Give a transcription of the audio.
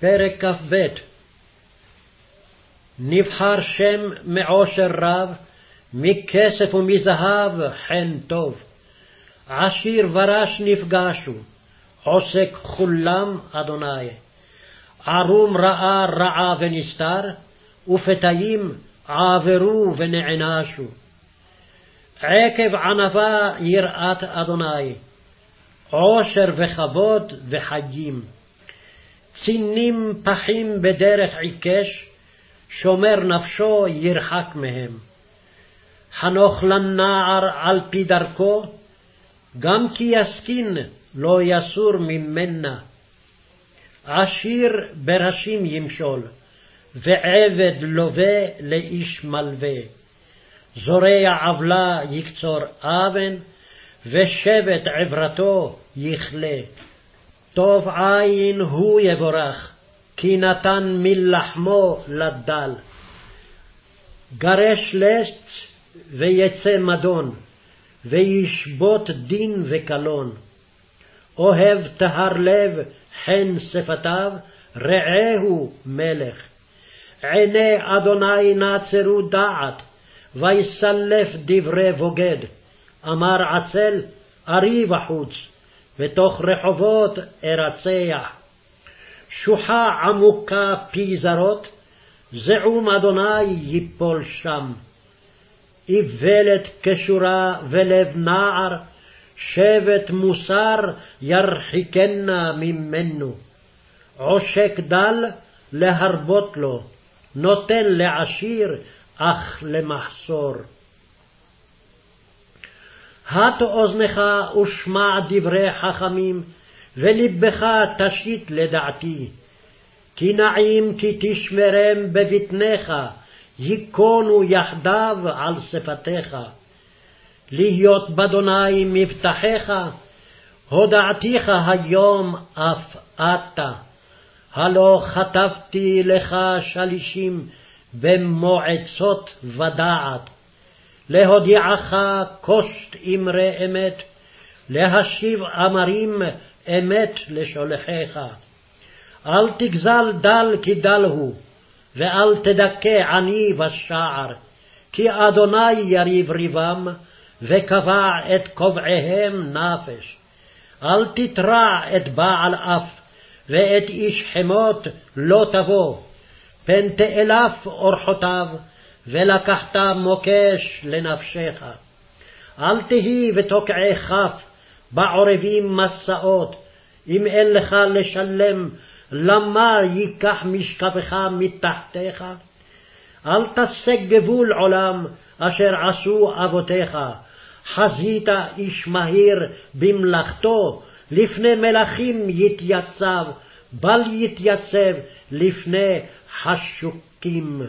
פרק כ"ב נבחר שם מעושר רב, מכסף ומזהב חן טוב. עשיר ורש נפגשו, עוסק כולם אדוני. ערום ראה רעה ונסתר, ופתאים עברו ונענשו. עקב ענווה יראת אדוני, עושר וכבוד וחיים. צינים פחים בדרך עיקש, שומר נפשו ירחק מהם. חנוך לנער על פי דרכו, גם כי יסכין לא יסור ממנה. עשיר בראשים ימשול, ועבד לווה לאיש מלווה. זורע עוולה יקצור אבן, ושבט עברתו יכלה. טוב עין הוא יבורך, כי נתן מלחמו לדל. גרש לץ ויצא מדון, וישבות דין וקלון. אוהב טהר לב, חן שפתיו, רעהו מלך. עיני אדוני נעצרו דעת, ויסלף דברי בוגד. אמר עצל, ארי בחוץ, ותוך רחובות ארצח. שוחה עמוקה פי זרות, זעום אדוני יפול שם. איוולת כשורה ולב נער, שבט מוסר ירחיקנה ממנו. עושק דל להרבות לו, נותן לעשיר אך למחסור. הט אוזנך ושמע דברי חכמים, ולבך תשית לדעתי. כי נעים כי תשמרם בבטנך, ייכונו יחדיו על שפתיך. להיות באדוני מבטחיך, הודעתיך היום אף אתה. הלא חטפתי לך שלישים במועצות ודעת. להודיעך קושט אמרי אמת, להשיב אמרים אמת לשולחיך. אל תגזל דל כי דל הוא, ואל תדכא עני בשער, כי אדוני יריב ריבם, וקבע את קובעיהם נפש. אל תתרע את בעל אף, ואת איש חמות לא תבוא, פן תאלף אורחותיו, ולקחת מוקש לנפשך. אל תהי ותוקעי כף, בעורבים מסעות, אם אין לך לשלם, למה ייקח משכבך מתחתיך? אל תשג גבול עולם, אשר עשו אבותיך, חזית איש מהיר במלאכתו, לפני מלכים יתייצב, בל יתייצב לפני חשוקים.